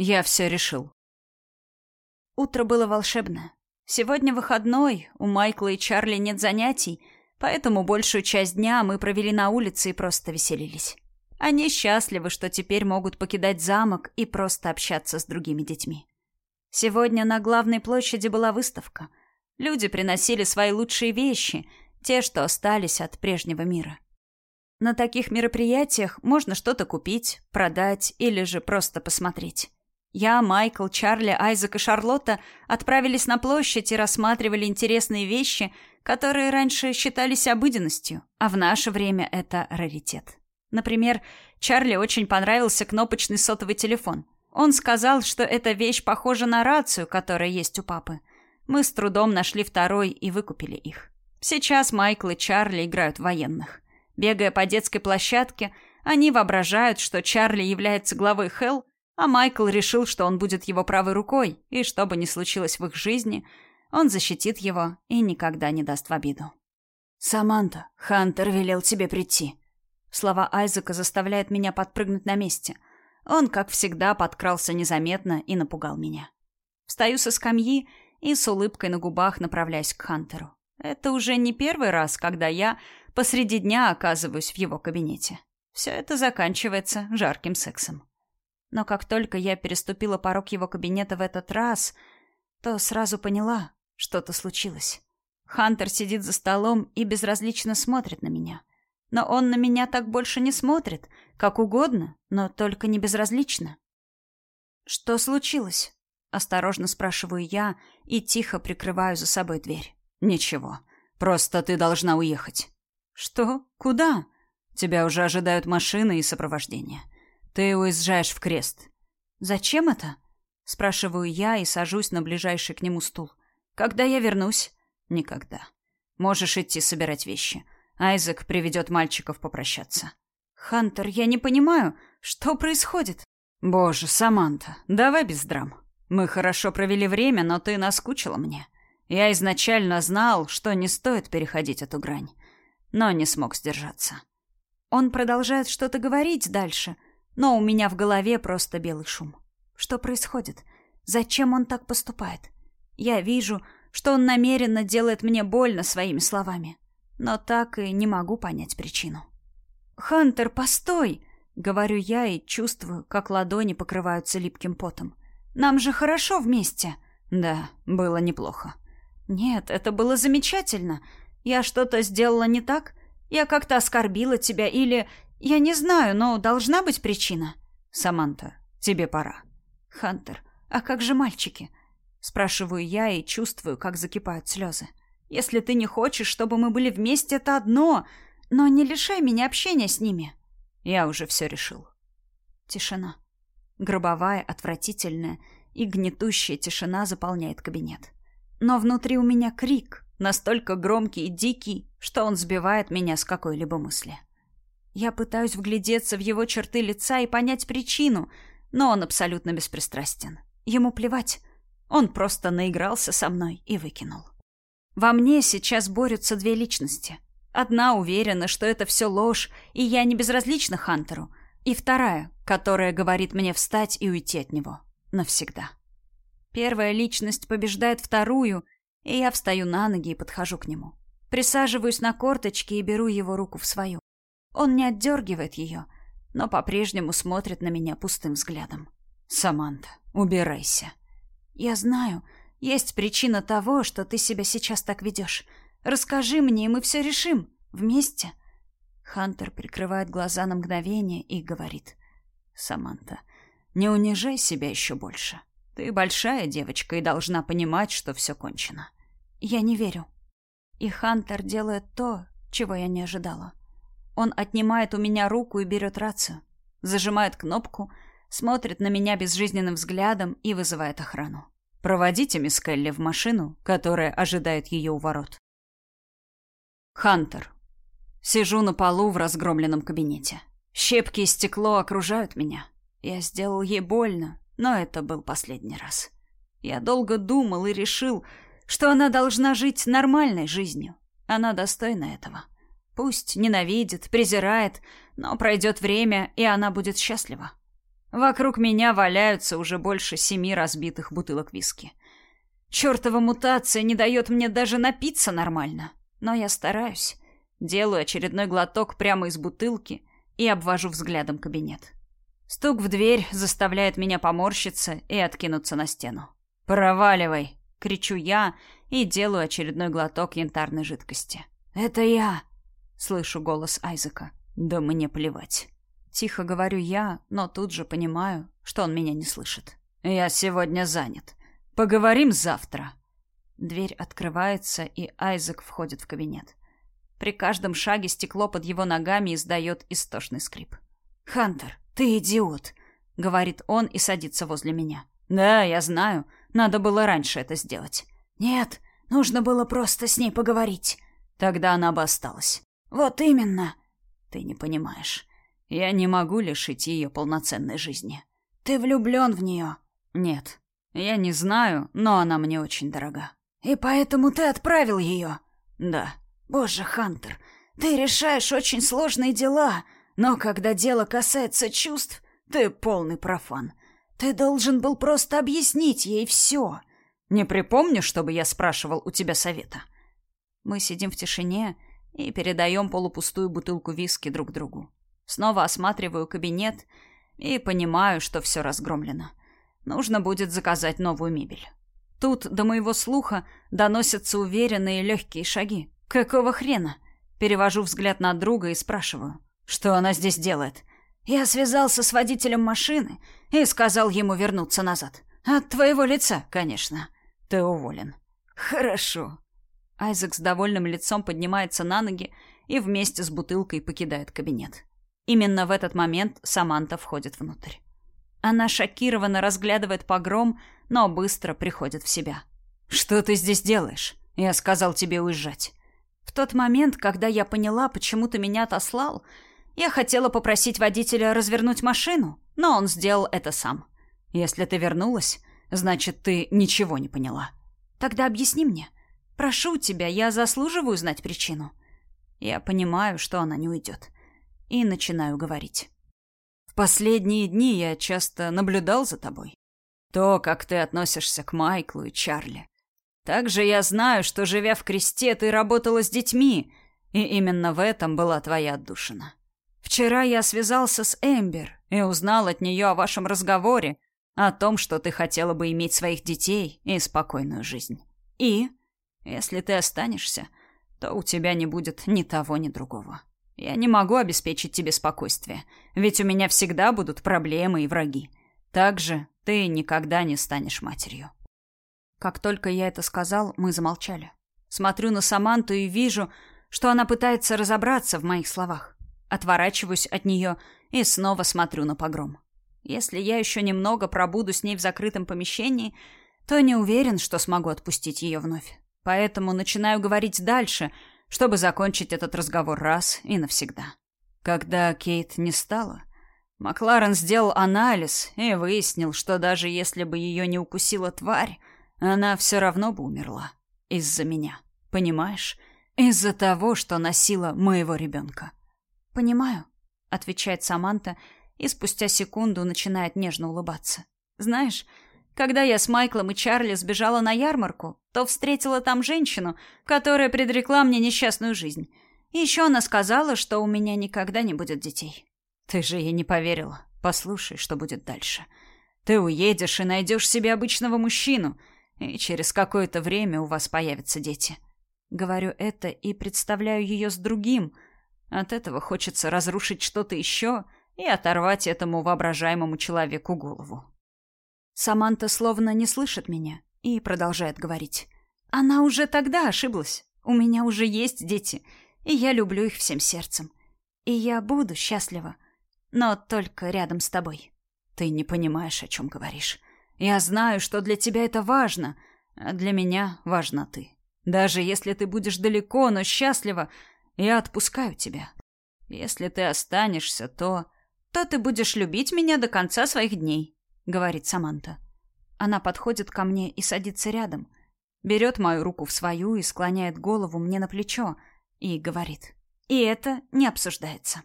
Я все решил. Утро было волшебное. Сегодня выходной, у Майкла и Чарли нет занятий, поэтому большую часть дня мы провели на улице и просто веселились. Они счастливы, что теперь могут покидать замок и просто общаться с другими детьми. Сегодня на главной площади была выставка. Люди приносили свои лучшие вещи, те, что остались от прежнего мира. На таких мероприятиях можно что-то купить, продать или же просто посмотреть. Я, Майкл, Чарли, Айзек и Шарлотта отправились на площадь и рассматривали интересные вещи, которые раньше считались обыденностью, а в наше время это раритет. Например, Чарли очень понравился кнопочный сотовый телефон. Он сказал, что эта вещь похожа на рацию, которая есть у папы. Мы с трудом нашли второй и выкупили их. Сейчас Майкл и Чарли играют в военных. Бегая по детской площадке, они воображают, что Чарли является главой Хелл, а Майкл решил, что он будет его правой рукой, и что бы ни случилось в их жизни, он защитит его и никогда не даст в обиду. «Саманта, Хантер велел тебе прийти». Слова Айзека заставляют меня подпрыгнуть на месте. Он, как всегда, подкрался незаметно и напугал меня. Встаю со скамьи и с улыбкой на губах направляюсь к Хантеру. Это уже не первый раз, когда я посреди дня оказываюсь в его кабинете. Все это заканчивается жарким сексом. Но как только я переступила порог его кабинета в этот раз, то сразу поняла, что-то случилось. Хантер сидит за столом и безразлично смотрит на меня. Но он на меня так больше не смотрит, как угодно, но только не безразлично. «Что случилось?» — осторожно спрашиваю я и тихо прикрываю за собой дверь. «Ничего. Просто ты должна уехать». «Что? Куда?» «Тебя уже ожидают машины и сопровождение. Ты уезжаешь в крест. Зачем это? Спрашиваю я и сажусь на ближайший к нему стул. Когда я вернусь? Никогда. Можешь идти собирать вещи. Айзек приведет мальчиков попрощаться. Хантер, я не понимаю, что происходит? Боже, Саманта, давай без драм. Мы хорошо провели время, но ты наскучила мне. Я изначально знал, что не стоит переходить эту грань, но не смог сдержаться. Он продолжает что-то говорить дальше, но у меня в голове просто белый шум. Что происходит? Зачем он так поступает? Я вижу, что он намеренно делает мне больно своими словами, но так и не могу понять причину. «Хантер, постой!» — говорю я и чувствую, как ладони покрываются липким потом. «Нам же хорошо вместе!» «Да, было неплохо». «Нет, это было замечательно. Я что-то сделала не так? Я как-то оскорбила тебя или я не знаю, но должна быть причина. Саманта, тебе пора. Хантер, а как же мальчики? Спрашиваю я и чувствую, как закипают слезы. Если ты не хочешь, чтобы мы были вместе, это одно, но не лишай меня общения с ними. Я уже все решил. Тишина. Гробовая, отвратительная и гнетущая тишина заполняет кабинет. Но внутри у меня крик, настолько громкий и дикий, что он сбивает меня с какой-либо мысли. Я пытаюсь вглядеться в его черты лица и понять причину, но он абсолютно беспристрастен. Ему плевать. Он просто наигрался со мной и выкинул. Во мне сейчас борются две личности. Одна уверена, что это все ложь, и я не безразлична Хантеру, и вторая, которая говорит мне встать и уйти от него навсегда. Первая личность побеждает вторую, и я встаю на ноги и подхожу к нему. Присаживаюсь на корточки и беру его руку в свою. Он не отдергивает ее, но по-прежнему смотрит на меня пустым взглядом. «Саманта, убирайся». «Я знаю, есть причина того, что ты себя сейчас так ведешь. Расскажи мне, и мы все решим. Вместе». Хантер прикрывает глаза на мгновение и говорит. «Саманта, не унижай себя еще больше. Ты большая девочка и должна понимать, что все кончено». «Я не верю». И Хантер делает то, чего я не ожидала. Он отнимает у меня руку и берет рацию. Зажимает кнопку, смотрит на меня безжизненным взглядом и вызывает охрану. «Проводите мисс Келли в машину, которая ожидает ее у ворот». Хантер. Сижу на полу в разгромленном кабинете. Щепки и стекло окружают меня. Я сделал ей больно, но это был последний раз. Я долго думал и решил, что она должна жить нормальной жизнью. Она достойна этого. Пусть ненавидит, презирает, но пройдет время, и она будет счастлива. Вокруг меня валяются уже больше семи разбитых бутылок виски. Чёртова мутация не дает мне даже напиться нормально. Но я стараюсь. Делаю очередной глоток прямо из бутылки и обвожу взглядом кабинет. Стук в дверь заставляет меня поморщиться и откинуться на стену. «Проваливай!» — кричу я и делаю очередной глоток янтарной жидкости. «Это я!» — слышу голос Айзека. «Да мне плевать». Тихо говорю я, но тут же понимаю, что он меня не слышит. «Я сегодня занят. Поговорим завтра». Дверь открывается, и Айзек входит в кабинет. При каждом шаге стекло под его ногами издает истошный скрип. «Хантер, ты идиот!» — говорит он и садится возле меня. «Да, я знаю. Надо было раньше это сделать». «Нет, нужно было просто с ней поговорить». Тогда она бы осталась. «Вот именно». «Ты не понимаешь. Я не могу лишить ее полноценной жизни». «Ты влюблен в нее?» «Нет. Я не знаю, но она мне очень дорога». «И поэтому ты отправил ее?» «Да». «Боже, Хантер, ты решаешь очень сложные дела, но когда дело касается чувств, ты полный профан. Ты должен был просто объяснить ей все». «Не припомню, чтобы я спрашивал у тебя совета». Мы сидим в тишине и передаем полупустую бутылку виски друг другу. Снова осматриваю кабинет и понимаю, что все разгромлено. Нужно будет заказать новую мебель. Тут до моего слуха доносятся уверенные легкие шаги. Какого хрена? Перевожу взгляд на друга и спрашиваю, что она здесь делает. Я связался с водителем машины и сказал ему вернуться назад. От твоего лица, конечно. Ты уволен. Хорошо. Айзек с довольным лицом поднимается на ноги и вместе с бутылкой покидает кабинет. Именно в этот момент Саманта входит внутрь. Она шокированно разглядывает погром, но быстро приходит в себя. «Что ты здесь делаешь? Я сказал тебе уезжать». В тот момент, когда я поняла, почему ты меня отослал, я хотела попросить водителя развернуть машину, но он сделал это сам. Если ты вернулась, значит, ты ничего не поняла. Тогда объясни мне. Прошу тебя, я заслуживаю знать причину. Я понимаю, что она не уйдет. И начинаю говорить. В последние дни я часто наблюдал за тобой. То, как ты относишься к Майклу и Чарли. Также я знаю, что, живя в кресте, ты работала с детьми, и именно в этом была твоя отдушина. Вчера я связался с Эмбер и узнал от нее о вашем разговоре, о том, что ты хотела бы иметь своих детей и спокойную жизнь. И, если ты останешься, то у тебя не будет ни того, ни другого. Я не могу обеспечить тебе спокойствие, ведь у меня всегда будут проблемы и враги. Также ты никогда не станешь матерью. Как только я это сказал, мы замолчали. Смотрю на Саманту и вижу, что она пытается разобраться в моих словах. Отворачиваюсь от нее и снова смотрю на погром. Если я еще немного пробуду с ней в закрытом помещении, то не уверен, что смогу отпустить ее вновь. Поэтому начинаю говорить дальше, чтобы закончить этот разговор раз и навсегда. Когда Кейт не стала, Макларен сделал анализ и выяснил, что даже если бы ее не укусила тварь, она все равно бы умерла. Из-за меня. Понимаешь? Из-за того, что носила моего ребенка. «Понимаю», — отвечает Саманта и спустя секунду начинает нежно улыбаться. «Знаешь, когда я с Майклом и Чарли сбежала на ярмарку, то встретила там женщину, которая предрекла мне несчастную жизнь. И еще она сказала, что у меня никогда не будет детей». «Ты же ей не поверила. Послушай, что будет дальше. Ты уедешь и найдешь себе обычного мужчину, и через какое-то время у вас появятся дети. Говорю это и представляю ее с другим. От этого хочется разрушить что-то еще и оторвать этому воображаемому человеку голову. Саманта словно не слышит меня и продолжает говорить. Она уже тогда ошиблась. У меня уже есть дети, и я люблю их всем сердцем. И я буду счастлива, но только рядом с тобой. Ты не понимаешь, о чем говоришь. Я знаю, что для тебя это важно, а для меня важна ты. Даже если ты будешь далеко, но счастлива, я отпускаю тебя. Если ты останешься, то... То ты будешь любить меня до конца своих дней, говорит Саманта. Она подходит ко мне и садится рядом, берет мою руку в свою и склоняет голову мне на плечо и говорит. И это не обсуждается.